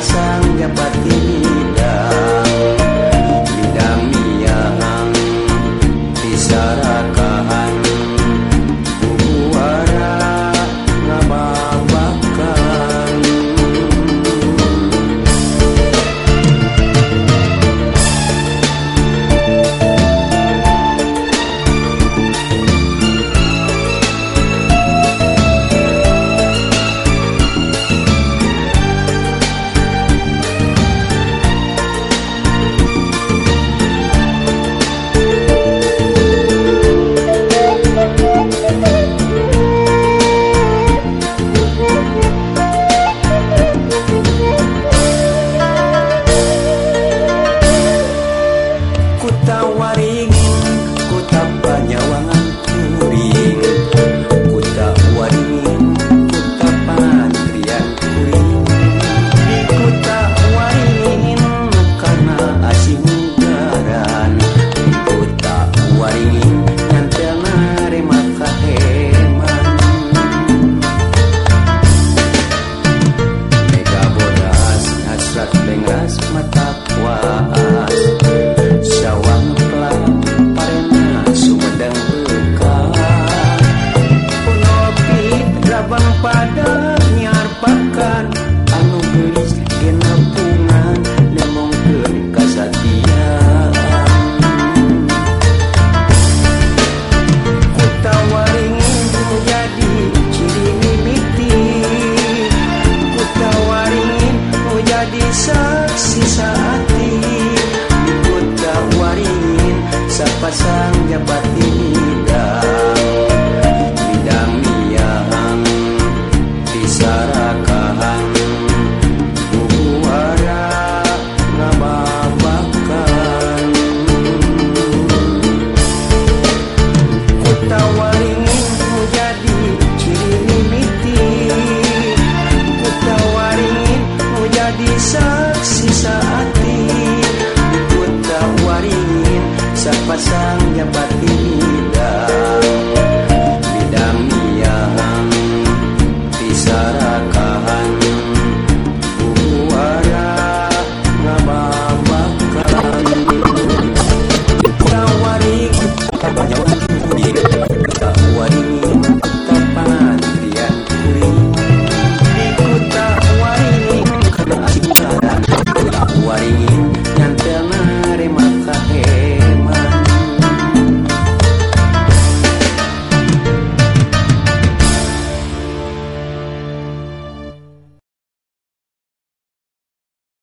pasang yang ini Então, Tauari sepasang jabat bidang bidang yang disarakan buara ngababakan tawari. banyak